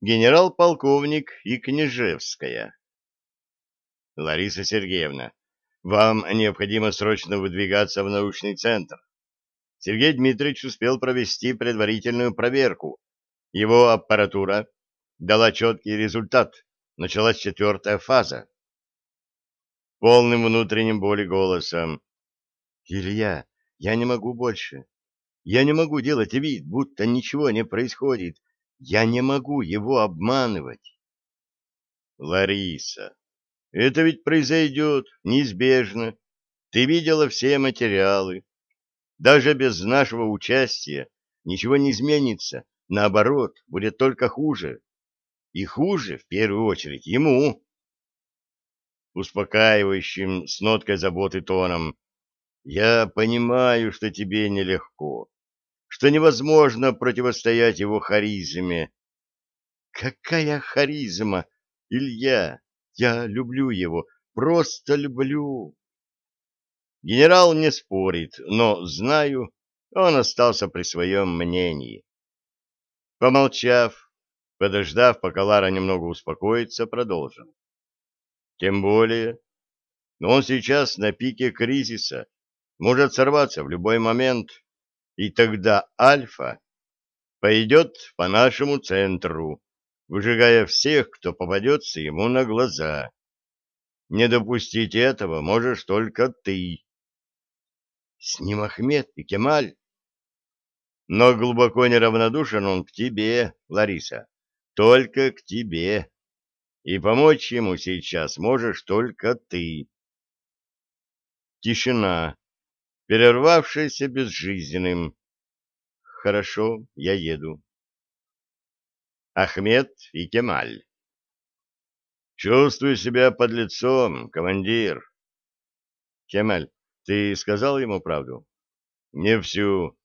генерал-полковник и Княжевская. Лариса Сергеевна, вам необходимо срочно выдвигаться в научный центр. Сергей Дмитриевич успел провести предварительную проверку. Его аппаратура дала четкий результат. Началась четвертая фаза. Полным внутренним боли голосом. «Илья, я не могу больше. Я не могу делать вид, будто ничего не происходит. Я не могу его обманывать». «Лариса, это ведь произойдет неизбежно. Ты видела все материалы. Даже без нашего участия ничего не изменится. Наоборот, будет только хуже. И хуже, в первую очередь, ему. Успокаивающим, с ноткой заботы тоном. Я понимаю, что тебе нелегко, что невозможно противостоять его харизме. Какая харизма, Илья? Я люблю его, просто люблю. Генерал не спорит, но, знаю, он остался при своем мнении. Помолчав, подождав, пока Лара немного успокоится, продолжил. Тем более, он сейчас на пике кризиса, может сорваться в любой момент, и тогда Альфа пойдет по нашему центру, выжигая всех, кто попадется ему на глаза. Не допустить этого можешь только ты. С ним Ахмед и Кемаль. Но глубоко неравнодушен он к тебе, Лариса, только к тебе. И помочь ему сейчас можешь только ты. Тишина, перервавшаяся безжизненным. Хорошо, я еду. Ахмед и Кемаль. Чувствую себя под лицом, командир. Кемаль, ты сказал ему правду? Не всю.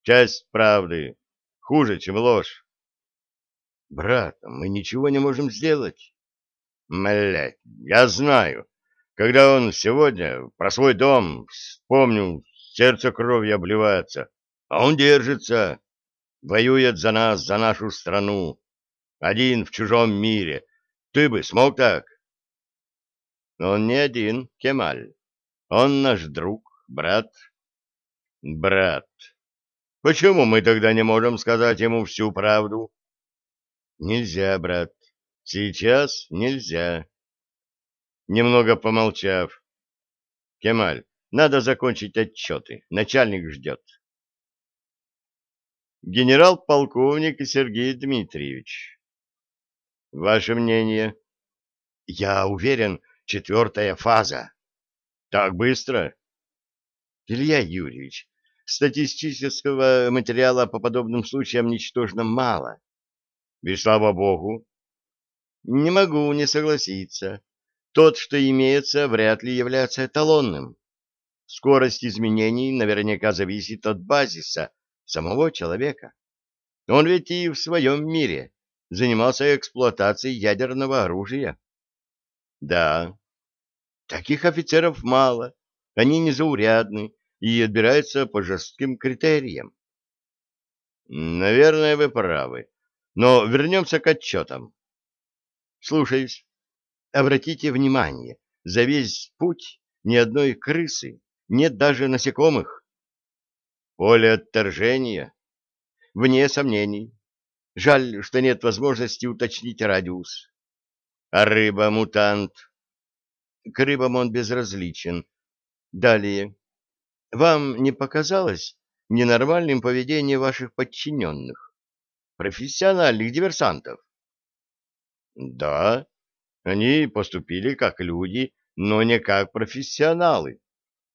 Часть правды. Хуже, чем ложь. Брат, мы ничего не можем сделать. Млять, я знаю. Когда он сегодня про свой дом вспомнил, сердце кровью обливается, а он держится воюет за нас, за нашу страну, один в чужом мире. Ты бы смог так? Он не один, Кемаль. Он наш друг, брат. Брат. Почему мы тогда не можем сказать ему всю правду? Нельзя, брат. Сейчас нельзя. Немного помолчав. Кемаль, надо закончить отчеты. Начальник ждет генерал-полковник Сергей Дмитриевич. Ваше мнение? Я уверен, четвертая фаза. Так быстро? Илья Юрьевич, статистического материала по подобным случаям ничтожно мало. И слава богу. Не могу не согласиться. Тот, что имеется, вряд ли является эталонным. Скорость изменений наверняка зависит от базиса, самого человека. Он ведь и в своем мире занимался эксплуатацией ядерного оружия. Да, таких офицеров мало, они незаурядны и отбираются по жестким критериям. Наверное, вы правы. Но вернемся к отчетам. Слушаюсь. Обратите внимание, за весь путь ни одной крысы, нет даже насекомых. Поле отторжения? Вне сомнений. Жаль, что нет возможности уточнить радиус. А рыба-мутант? К рыбам он безразличен. Далее. Вам не показалось ненормальным поведение ваших подчиненных? Профессиональных диверсантов? Да, они поступили как люди, но не как профессионалы.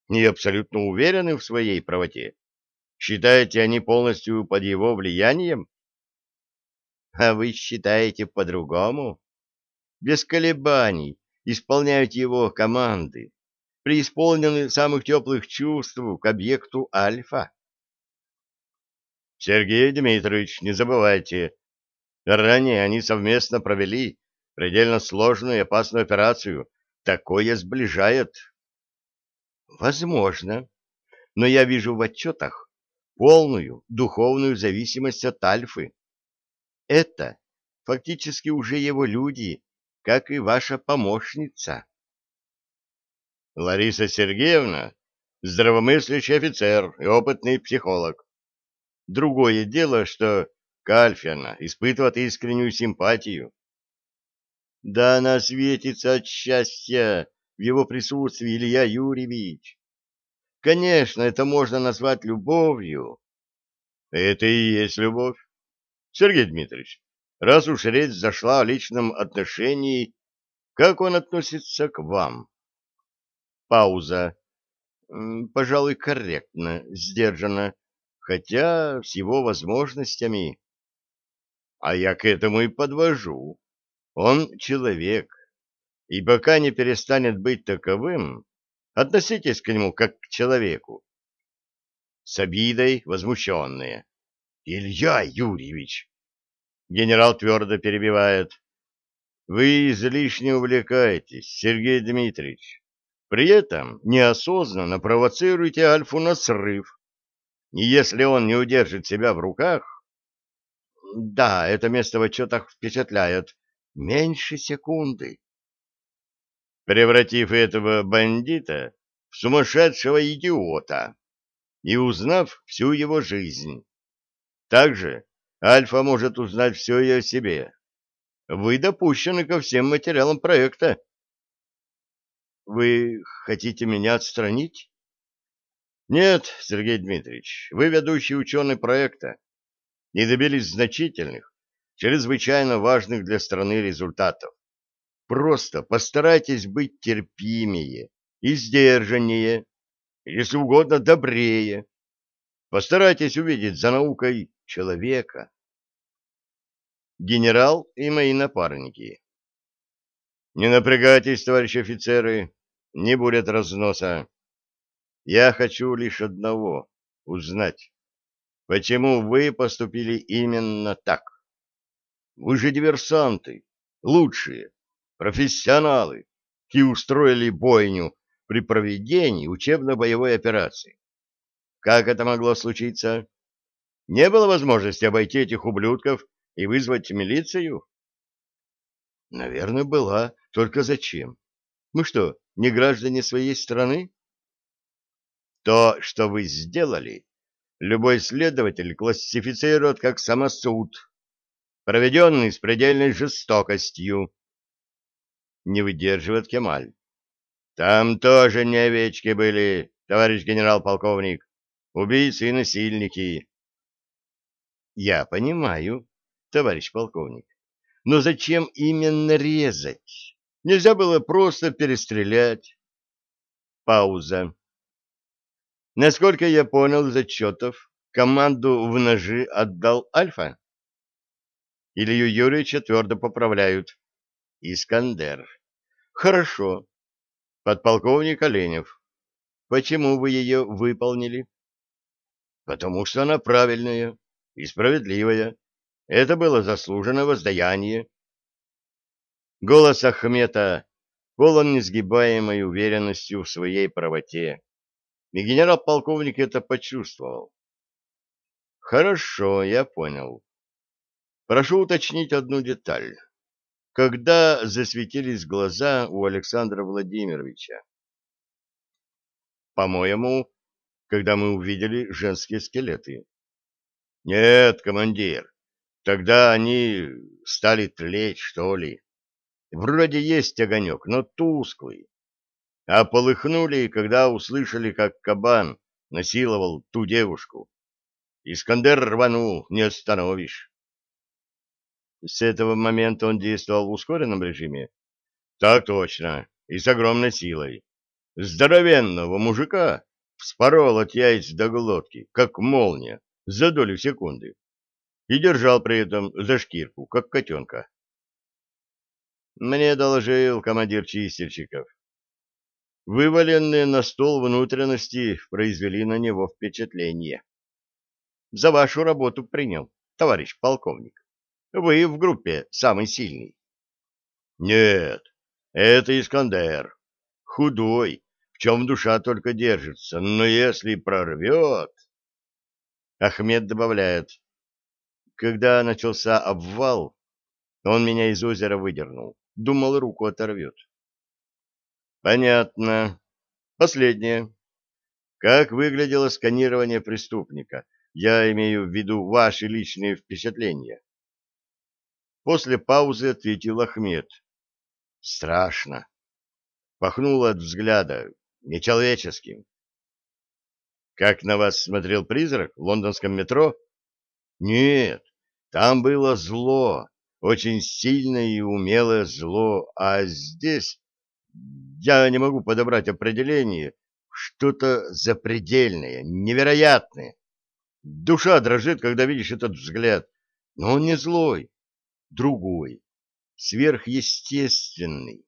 И абсолютно уверены в своей правоте. Считаете, они полностью под его влиянием? А вы считаете по-другому? Без колебаний исполняют его команды, преисполнены самых теплых чувств к объекту Альфа. Сергей Дмитриевич, не забывайте, ранее они совместно провели предельно сложную и опасную операцию. Такое сближает. Возможно, но я вижу в отчетах, полную духовную зависимость от Альфы. Это фактически уже его люди, как и ваша помощница. Лариса Сергеевна — здравомыслящий офицер и опытный психолог. Другое дело, что Кальфина испытывает искреннюю симпатию. Да она светится от счастья в его присутствии, Илья Юрьевич. Конечно, это можно назвать любовью. Это и есть любовь. Сергей Дмитриевич, раз уж речь зашла о личном отношении, как он относится к вам? Пауза. Пожалуй, корректно, сдержанно, хотя с его возможностями. А я к этому и подвожу. Он человек, и пока не перестанет быть таковым, относитесь к нему как к человеку. С обидой возмущенные. Илья Юрьевич! Генерал твердо перебивает. Вы излишне увлекаетесь, Сергей Дмитриевич. При этом неосознанно провоцируете Альфу на срыв. И если он не удержит себя в руках... Да, это место в отчетах впечатляет. Меньше секунды. Превратив этого бандита в сумасшедшего идиота и узнав всю его жизнь. Также Альфа может узнать все и о себе. Вы допущены ко всем материалам проекта. Вы хотите меня отстранить? Нет, Сергей Дмитриевич, вы ведущий ученый проекта и добились значительных, чрезвычайно важных для страны результатов. Просто постарайтесь быть терпимее и сдержаннее, если угодно добрее. Постарайтесь увидеть за наукой человека. Генерал и мои напарники. Не напрягайтесь, товарищи офицеры, не будет разноса. Я хочу лишь одного — узнать, почему вы поступили именно так. Вы же диверсанты, лучшие, профессионалы, и устроили бойню при проведении учебно-боевой операции. Как это могло случиться? Не было возможности обойти этих ублюдков и вызвать милицию? Наверное, была. Только зачем? Мы что, не граждане своей страны? То, что вы сделали, любой следователь классифицирует как самосуд, проведенный с предельной жестокостью. Не выдерживает Кемаль. Там тоже не овечки были, товарищ генерал-полковник, убийцы и насильники. Я понимаю, товарищ полковник. Но зачем именно резать? Нельзя было просто перестрелять. Пауза. Насколько я понял из отчетов, команду в ножи отдал Альфа? Илью Юрьевича твердо поправляют. Искандер. Хорошо. Подполковник Оленев. Почему вы ее выполнили? Потому что она правильная и справедливая. Это было заслуженное воздаяние. Голос Ахмета полон несгибаемой уверенностью в своей правоте, и генерал-полковник это почувствовал. Хорошо, я понял. Прошу уточнить одну деталь. Когда засветились глаза у Александра Владимировича? По-моему, когда мы увидели женские скелеты. Нет, командир, Тогда они стали тлеть, что ли. Вроде есть огонек, но тусклый. А полыхнули, когда услышали, как кабан насиловал ту девушку. Искандер рванул, не остановишь. С этого момента он действовал в ускоренном режиме? Так точно, и с огромной силой. Здоровенного мужика вспорол от яиц до глотки, как молния, за долю секунды и держал при этом за шкирку, как котенка. Мне доложил командир чистильщиков. Вываленные на стол внутренности произвели на него впечатление. За вашу работу принял, товарищ полковник. Вы в группе самый сильный. Нет, это Искандер. Худой, в чем душа только держится, но если прорвет... Ахмед добавляет, когда начался обвал, Он меня из озера выдернул. Думал, руку оторвет. Понятно. Последнее. Как выглядело сканирование преступника? Я имею в виду ваши личные впечатления. После паузы ответил Ахмед. Страшно. Пахнуло от взгляда. Нечеловеческим. Как на вас смотрел призрак в лондонском метро? Нет, там было зло, очень сильное и умелое зло, а здесь я не могу подобрать определение, что-то запредельное, невероятное. Душа дрожит, когда видишь этот взгляд, но он не злой, другой, сверхъестественный.